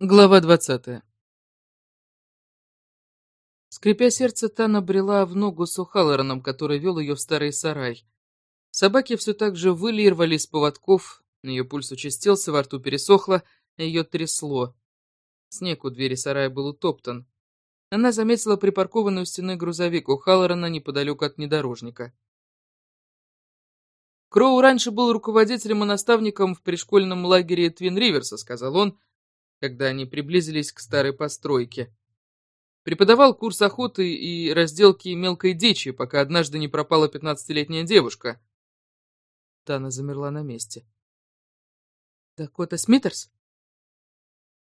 Глава двадцатая. Скрипя сердце, Тана брела в ногу с Ухаллораном, который вел ее в старый сарай. Собаки все так же выли и рвались с поводков, ее пульс участился, во рту пересохло, ее трясло. Снег у двери сарая был утоптан. Она заметила припаркованный у стены грузовик у Халлорана неподалеку от внедорожника. Кроу раньше был руководителем и наставником в пришкольном лагере Твин Риверса, сказал он, когда они приблизились к старой постройке. Преподавал курс охоты и разделки мелкой дичи, пока однажды не пропала пятнадцатилетняя девушка. Тана замерла на месте. «Дакота Смитерс?»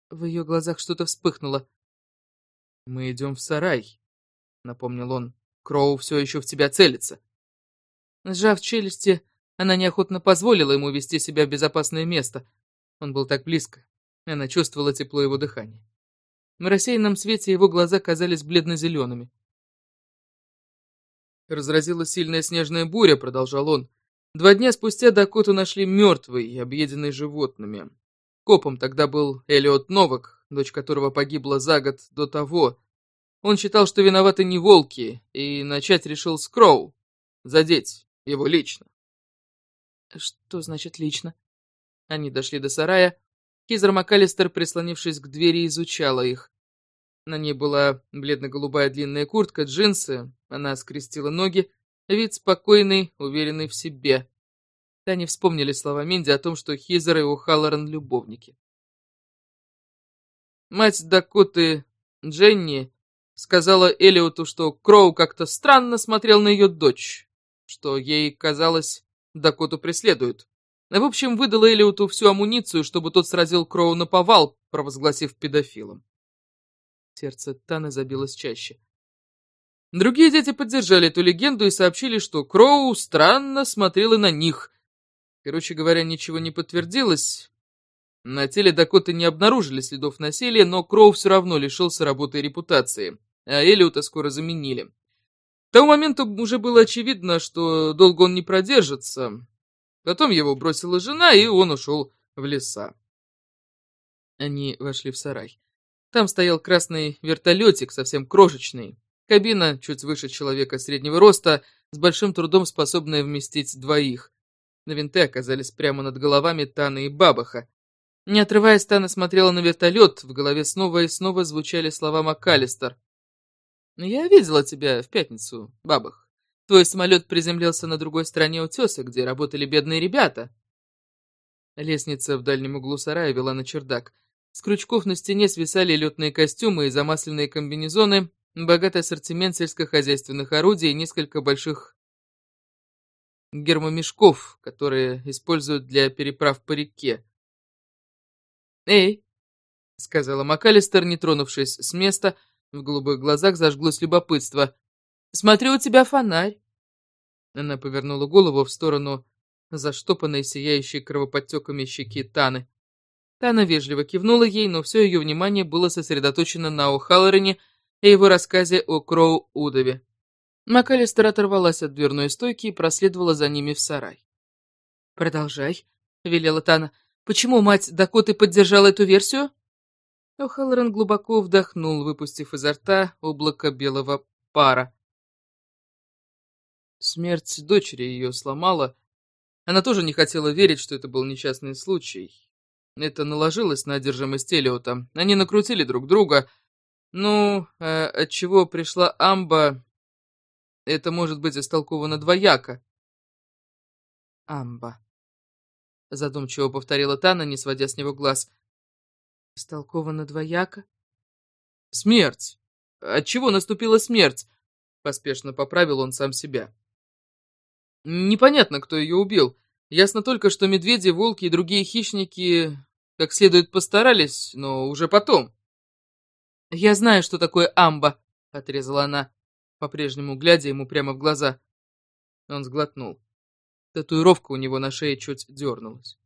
В ее глазах что-то вспыхнуло. «Мы идем в сарай», — напомнил он. «Кроу все еще в тебя целится». Сжав челюсти, она неохотно позволила ему вести себя в безопасное место. Он был так близко. Она чувствовала тепло его дыхания. В рассеянном свете его глаза казались бледно-зелеными. Разразилась сильная снежная буря, продолжал он. Два дня спустя Дакоту нашли мертвой и объеденной животными. Копом тогда был Элиот Новак, дочь которого погибла за год до того. Он считал, что виноваты не волки, и начать решил с Кроу. Задеть его лично. Что значит лично? Они дошли до сарая, Хизер МакАлистер, прислонившись к двери, изучала их. На ней была бледно-голубая длинная куртка, джинсы. Она скрестила ноги. Вид спокойный, уверенный в себе. Таня вспомнили слова Минди о том, что Хизер и Ухаллоран любовники. Мать Дакоты Дженни сказала Элиоту, что Кроу как-то странно смотрел на ее дочь, что ей казалось, Дакоту преследуют. В общем, выдала Элиоту всю амуницию, чтобы тот сразил Кроу на повал, провозгласив педофилом. Сердце Таны забилось чаще. Другие дети поддержали эту легенду и сообщили, что Кроу странно смотрела на них. Короче говоря, ничего не подтвердилось. На теле Дакоты не обнаружили следов насилия, но Кроу все равно лишился работы и репутации, а Элиота скоро заменили. К тому моменту уже было очевидно, что долго он не продержится. Потом его бросила жена, и он ушел в леса. Они вошли в сарай. Там стоял красный вертолетик, совсем крошечный. Кабина чуть выше человека среднего роста, с большим трудом способная вместить двоих. На винты оказались прямо над головами Таны и Бабаха. Не отрываясь, Тана смотрела на вертолет, в голове снова и снова звучали слова МакАлистер. «Я видела тебя в пятницу, Бабах. Твой самолет приземлился на другой стороне утеса, где работали бедные ребята. Лестница в дальнем углу сарая вела на чердак. С крючков на стене свисали летные костюмы и замасленные комбинезоны, богатый ассортимент сельскохозяйственных орудий и несколько больших гермомешков, которые используют для переправ по реке. «Эй!» — сказала МакАлистер, не тронувшись с места, в голубых глазах зажглось любопытство. Смотрю, у тебя фонарь. Она повернула голову в сторону заштопанной, сияющей кровоподтеками щеки Таны. Тана вежливо кивнула ей, но все ее внимание было сосредоточено на О'Халлорене и его рассказе о Кроу-Удове. МакАлистер оторвалась от дверной стойки и проследовала за ними в сарай. «Продолжай», — велела Тана. «Почему мать Дакоты поддержала эту версию?» О'Халлорен глубоко вдохнул, выпустив изо рта облако белого пара. Смерть дочери ее сломала. Она тоже не хотела верить, что это был несчастный случай. Это наложилось на одержимость Элиота. Они накрутили друг друга. Ну, э, от чего пришла Амба, это может быть истолковано двояко. Амба. Задумчиво повторила Тана, не сводя с него глаз. Истолковано двояко? Смерть. От чего наступила смерть? Поспешно поправил он сам себя. Непонятно, кто ее убил. Ясно только, что медведи, волки и другие хищники как следует постарались, но уже потом. «Я знаю, что такое амба», — отрезала она, по-прежнему глядя ему прямо в глаза. Он сглотнул. Татуировка у него на шее чуть дернулась.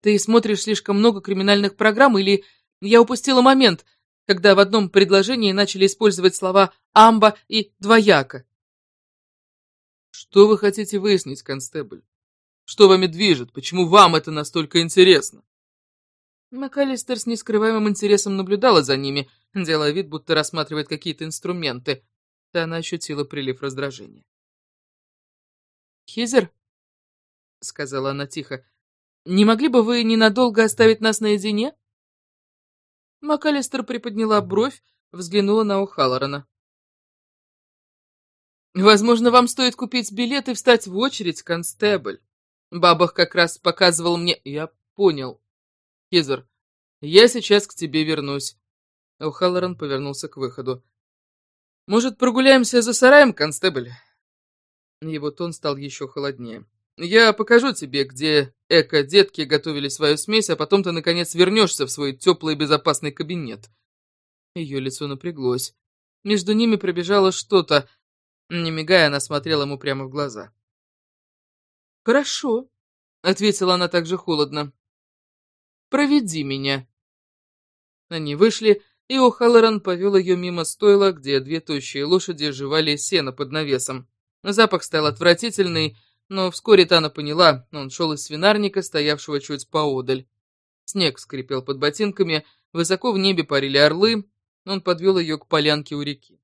«Ты смотришь слишком много криминальных программ или я упустила момент, когда в одном предложении начали использовать слова «амба» и «двояко»?» Что вы хотите выяснить, констебль? Что вами движет? Почему вам это настолько интересно? МакАлистер с нескрываемым интересом наблюдала за ними, делая вид, будто рассматривает какие-то инструменты. Да она ощутила прилив раздражения. «Хизер?» — сказала она тихо. «Не могли бы вы ненадолго оставить нас наедине?» МакАлистер приподняла бровь, взглянула на О'Халлорана. «Возможно, вам стоит купить билет и встать в очередь, констебль. Бабах как раз показывал мне...» «Я понял. Хизер, я сейчас к тебе вернусь». О'Халлоран повернулся к выходу. «Может, прогуляемся за сараем, констебль?» Его тон стал еще холоднее. «Я покажу тебе, где эко-детки готовили свою смесь, а потом ты, наконец, вернешься в свой теплый безопасный кабинет». Ее лицо напряглось. Между ними пробежало что-то. Не мигая, она смотрела ему прямо в глаза. «Хорошо», — ответила она также холодно. «Проведи меня». Они вышли, и О'Халлоран повел ее мимо стойла, где две тощие лошади жевали сено под навесом. Запах стал отвратительный, но вскоре Тана поняла, он шел из свинарника, стоявшего чуть поодаль. Снег скрипел под ботинками, высоко в небе парили орлы, он подвел ее к полянке у реки.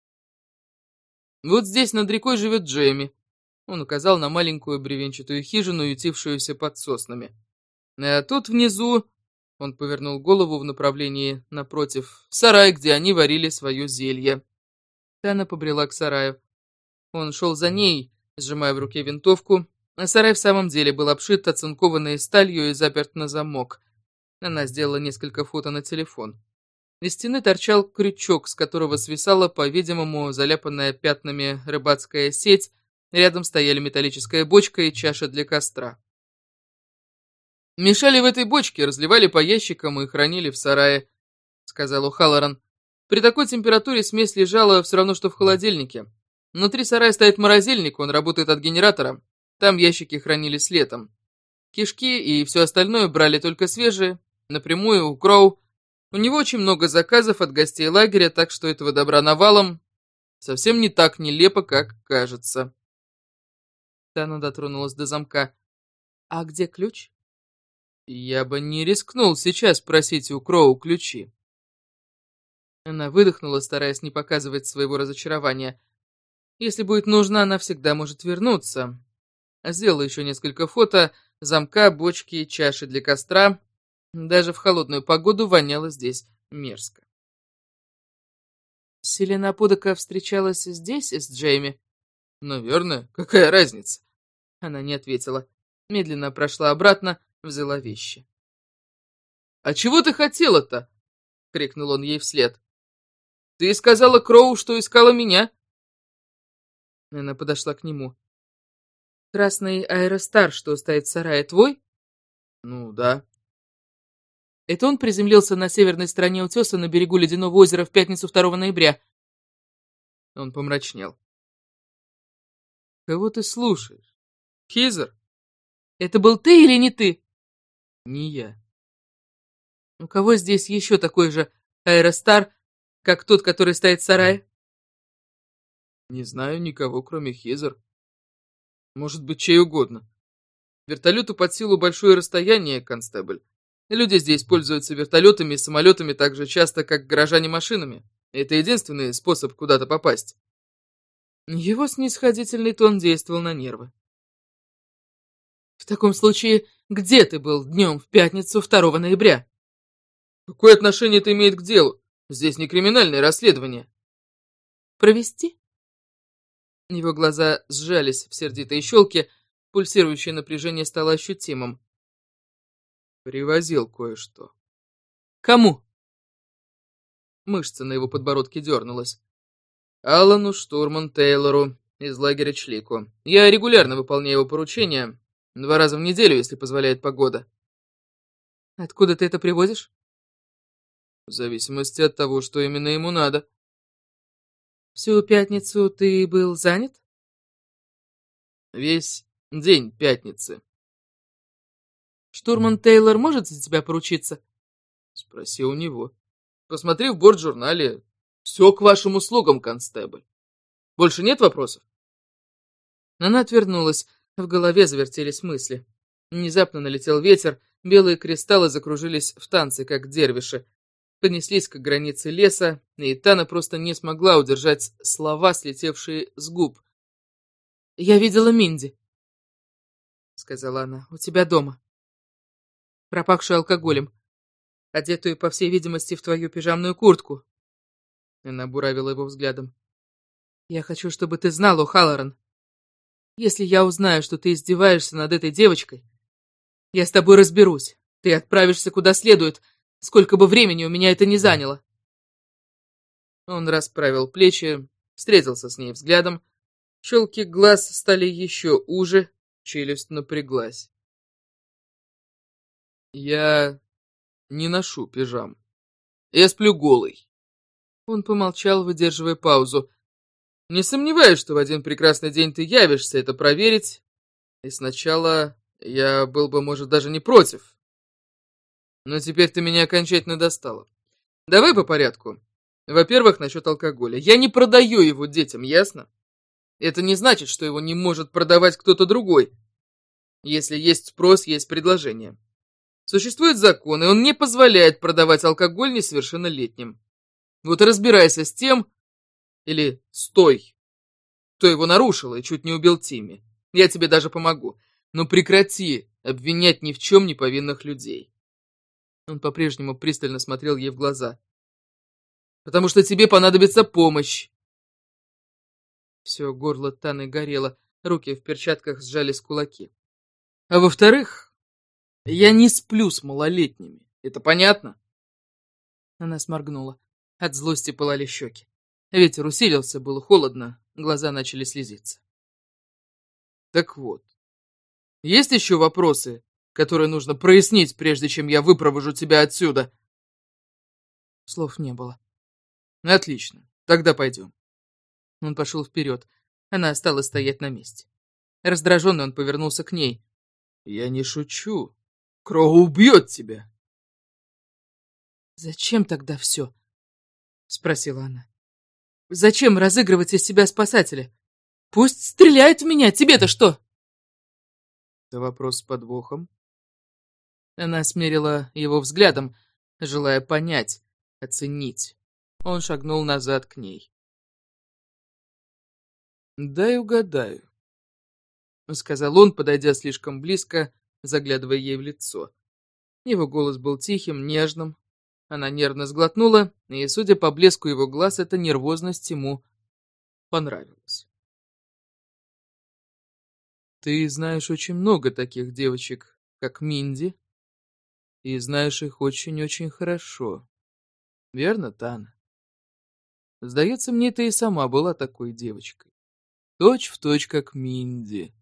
«Вот здесь над рекой живет Джейми», — он указал на маленькую бревенчатую хижину, ютившуюся под соснами. «А тут внизу...» — он повернул голову в направлении напротив, сарай, где они варили свое зелье. Тана побрела к сараю. Он шел за ней, сжимая в руке винтовку, а сарай в самом деле был обшит оцинкованной сталью и заперт на замок. Она сделала несколько фото на телефон. Из стены торчал крючок, с которого свисала, по-видимому, заляпанная пятнами рыбацкая сеть, рядом стояли металлическая бочка и чаша для костра. «Мешали в этой бочке, разливали по ящикам и хранили в сарае», — сказал О'Халлоран. «При такой температуре смесь лежала все равно, что в холодильнике. Внутри сарая стоит морозильник, он работает от генератора. Там ящики хранились летом. Кишки и все остальное брали только свежие, напрямую у Кроу, у него очень много заказов от гостей лагеря, так что этого добра навалом совсем не так нелепо, как кажется. Тана дотронулась до замка. «А где ключ?» «Я бы не рискнул сейчас просить у Кроу ключи». Она выдохнула, стараясь не показывать своего разочарования. Если будет нужно, она всегда может вернуться. Сделала еще несколько фото, замка, бочки, чаши для костра, даже в холодную погоду воняло здесь мерзко. Селена Пудока встречалась здесь с Джейми? Наверное, какая разница? Она не ответила. Медленно прошла обратно, взяла вещи. «А чего ты хотела-то?» — крикнул он ей вслед. «Ты сказала Кроу, что искала меня?» Она подошла к нему. «Красный аэростар, что стоит в сарае, твой?» «Ну, да». Это он приземлился на северной стороне утеса на берегу Ледяного озера в пятницу 2 ноября. Он помрачнел. «Кого ты слушаешь? Хизер?» «Это был ты или не ты?» «Не я». «У кого здесь еще такой же аэростар, как тот, который стоит в сарае?» «Не знаю никого, кроме Хизер. Может быть, чей угодно. Вертолету под силу большое расстояние, констебль. Люди здесь пользуются вертолетами и самолетами так же часто, как горожане машинами. Это единственный способ куда-то попасть. Его снисходительный тон действовал на нервы. В таком случае, где ты был днем в пятницу 2 ноября? Какое отношение это имеет к делу? Здесь не криминальное расследование. Провести? Его глаза сжались в сердитой щелке, пульсирующее напряжение стало ощутимым. Привозил кое-что. Кому? Мышца на его подбородке дернулась. Аллану Штурман Тейлору из лагеря Члику. Я регулярно выполняю его поручения, два раза в неделю, если позволяет погода. Откуда ты это привозишь? В зависимости от того, что именно ему надо. Всю пятницу ты был занят? Весь день пятницы. Штурман Тейлор может за тебя поручиться? Спроси у него. Посмотри в борт-журнале. Все к вашим услугам, констебль. Больше нет вопросов? Она отвернулась. В голове завертелись мысли. Внезапно налетел ветер, белые кристаллы закружились в танце, как дервиши. Понеслись к границе леса, и Тана просто не смогла удержать слова, слетевшие с губ. «Я видела Минди», — сказала она, — «у тебя дома. Пропахшую алкоголем, одетую, по всей видимости, в твою пижамную куртку». Она буравила его взглядом. «Я хочу, чтобы ты знал, О'Халлоран, если я узнаю, что ты издеваешься над этой девочкой, я с тобой разберусь. Ты отправишься куда следует, сколько бы времени у меня это не заняло. Он расправил плечи, встретился с ней взглядом. Щелки глаз стали еще уже, челюсть напряглась. Я не ношу пижам. Я сплю голый. Он помолчал, выдерживая паузу. Не сомневаюсь, что в один прекрасный день ты явишься это проверить. И сначала я был бы, может, даже не против. Но теперь ты меня окончательно достала. Давай по порядку. Во-первых, насчет алкоголя. Я не продаю его детям, ясно? Это не значит, что его не может продавать кто-то другой. Если есть спрос, есть предложение. Существует закон, и он не позволяет продавать алкоголь несовершеннолетним. Вот и разбирайся с тем, или «Стой!» Кто его нарушил и чуть не убил Тимми. Я тебе даже помогу. Но прекрати обвинять ни в чем не повинных людей. Он по-прежнему пристально смотрел ей в глаза. Потому что тебе понадобится помощь. Все, горло Таны горело, руки в перчатках сжались кулаки. А во-вторых, я не сплю с малолетними. Это понятно? Она сморгнула. От злости пылали щеки. Ветер усилился, было холодно, глаза начали слезиться. Так вот, есть еще вопросы, которые нужно прояснить, прежде чем я выпровожу тебя отсюда? Слов не было. Отлично, тогда пойдем. Он пошел вперед, она осталась стоять на месте. Раздраженный он повернулся к ней. Я не шучу. Кроу убьет тебя. Зачем тогда все? Спросила она. Зачем разыгрывать из себя спасателя? Пусть стреляет в меня, тебе-то что? Это вопрос с подвохом. Она смерила его взглядом, желая понять, оценить. Он шагнул назад к ней. «Дай угадаю», — сказал он, подойдя слишком близко, заглядывая ей в лицо. Его голос был тихим, нежным, она нервно сглотнула, и, судя по блеску его глаз, эта нервозность ему понравилась. «Ты знаешь очень много таких девочек, как Минди, и знаешь их очень-очень хорошо. Верно, Тана? Сдается мне, ты и сама была такой девочкой. Точь в точь, как Минди.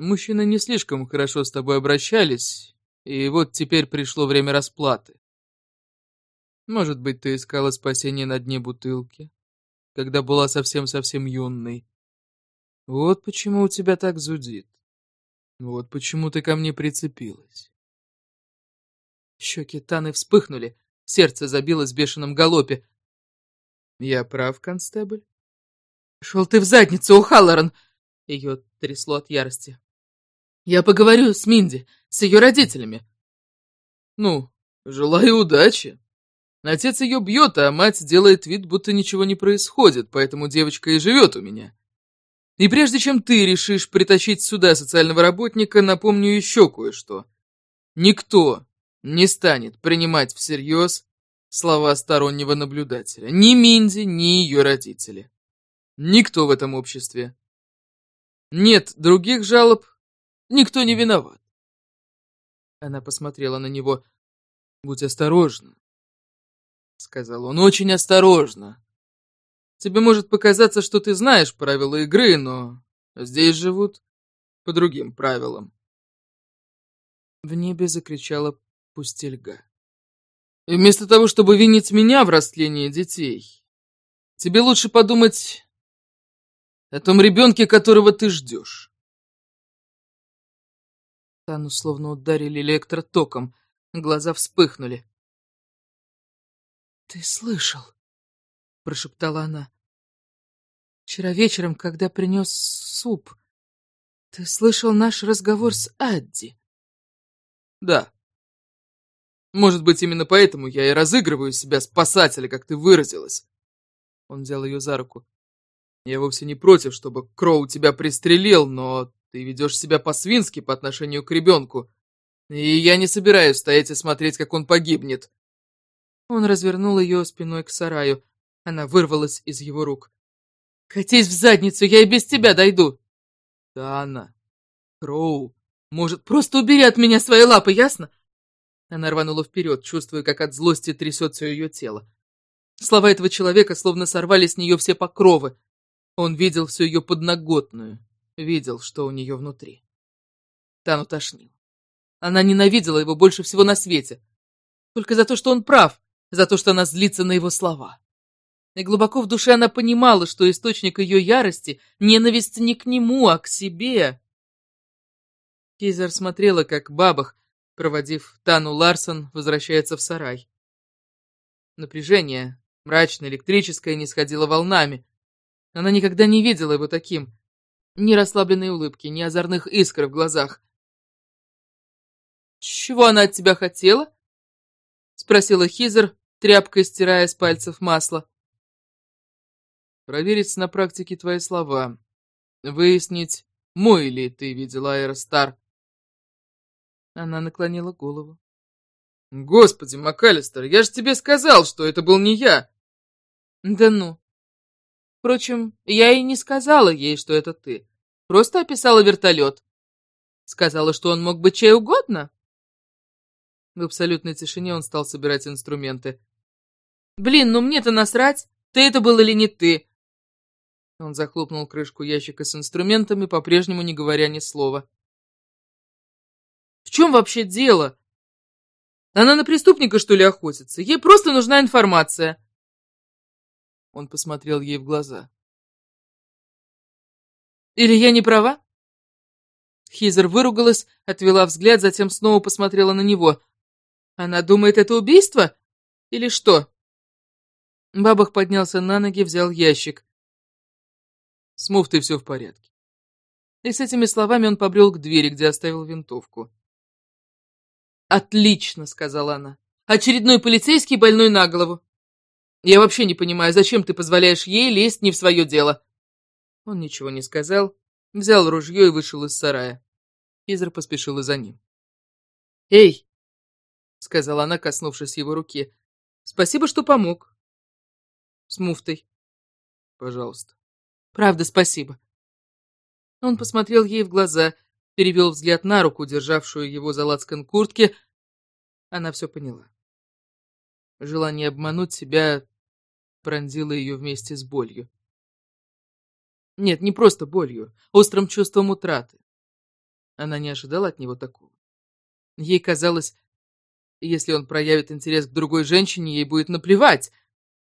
Мужчины не слишком хорошо с тобой обращались, и вот теперь пришло время расплаты. Может быть, ты искала спасение на дне бутылки, когда была совсем-совсем юной. Вот почему у тебя так зудит. Вот почему ты ко мне прицепилась. Щеки Таны вспыхнули, сердце забилось в бешеном галопе. Я прав, констебль? Шел ты в задницу, О'Халлоран! Ее трясло от ярости. Я поговорю с Минди, с ее родителями. Ну, желаю удачи. Отец ее бьет, а мать делает вид, будто ничего не происходит, поэтому девочка и живет у меня. И прежде чем ты решишь притащить сюда социального работника, напомню еще кое-что. Никто не станет принимать всерьез слова стороннего наблюдателя. Ни Минди, ни ее родители. Никто в этом обществе. Нет других жалоб, никто не виноват. Она посмотрела на него. Будь осторожна сказал он очень осторожно. Тебе может показаться, что ты знаешь правила игры, но здесь живут по другим правилам. В небе закричала пустельга. И вместо того, чтобы винить меня в растлении детей, тебе лучше подумать о том ребенке, которого ты ждешь. Тану словно ударили электротоком, глаза вспыхнули. «Ты слышал?» — прошептала она. «Вчера вечером, когда принес суп, ты слышал наш разговор с Адди?» Да. Может быть, именно поэтому я и разыгрываю себя спасателя, как ты выразилась. Он взял ее за руку. Я вовсе не против, чтобы Кроу тебя пристрелил, но ты ведешь себя по-свински по отношению к ребенку. И я не собираюсь стоять и смотреть, как он погибнет. Он развернул ее спиной к сараю. Она вырвалась из его рук. «Катись в задницу, я и без тебя дойду!» «Да, она. Кроу. Может, просто убери от меня свои лапы, ясно?» Она рванула вперед, чувствуя, как от злости трясется ее тело. Слова этого человека словно сорвали с нее все покровы. Он видел всю ее подноготную, видел, что у нее внутри. Тану тошнил. Она ненавидела его больше всего на свете. Только за то, что он прав, за то, что она злится на его слова. И глубоко в душе она понимала, что источник ее ярости — ненависть не к нему, а к себе. Кейзер смотрела, как Бабах, проводив Тану Ларсон, возвращается в сарай. Напряжение, мрачное, электрическое, не сходило волнами. Она никогда не видела его таким. Ни расслабленной улыбки, ни озорных искр в глазах. «Чего она от тебя хотела?» — спросила Хизер, тряпкой стирая с пальцев масло. «Проверить на практике твои слова. Выяснить, мой ли ты видела Аэростар». Она наклонила голову. «Господи, МакАлистер, я же тебе сказал, что это был не я!» «Да ну! Впрочем, я и не сказала ей, что это ты. Просто описала вертолет. Сказала, что он мог быть чей угодно». В абсолютной тишине он стал собирать инструменты. «Блин, ну мне-то насрать, ты это был или не ты!» Он захлопнул крышку ящика с инструментами, по-прежнему не говоря ни слова. «В чем вообще дело? Она на преступника, что ли, охотится? Ей просто нужна информация!» Он посмотрел ей в глаза. «Или я не права?» Хизер выругалась, отвела взгляд, затем снова посмотрела на него. Она думает, это убийство? Или что? Бабах поднялся на ноги, взял ящик. С муфтой все в порядке. И с этими словами он побрел к двери, где оставил винтовку. «Отлично», — сказала она. «Очередной полицейский больной на голову. Я вообще не понимаю, зачем ты позволяешь ей лезть не в свое дело?» Он ничего не сказал, взял ружье и вышел из сарая. Изра поспешила за ним. «Эй!» — сказала она, коснувшись его руки. «Спасибо, что помог». «С муфтой». «Пожалуйста». «Правда, спасибо». Он посмотрел ей в глаза, перевел взгляд на руку, державшую его за лацкан куртки. Она все поняла. Желание обмануть себя пронзило ее вместе с болью. Нет, не просто болью, острым чувством утраты. Она не ожидала от него такого. Ей казалось, если он проявит интерес к другой женщине, ей будет наплевать.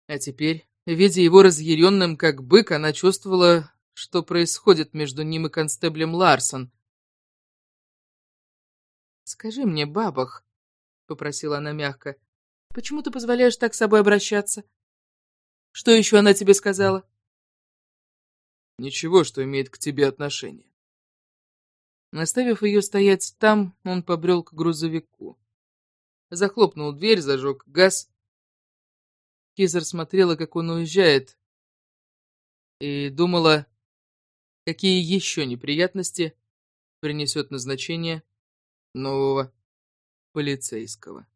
А теперь, видя его разъяренным, как бык, она чувствовала, что происходит между ним и констеблем Ларсон. «Скажи мне, бабах», — попросила она мягко, — «почему ты позволяешь так с собой обращаться? Что еще она тебе сказала?» «Ничего, что имеет к тебе отношение». Наставив ее стоять там, он побрел к грузовику захлопнул дверь, зажег газ. Кизер смотрела, как он уезжает, и думала, какие еще неприятности принесет назначение нового полицейского.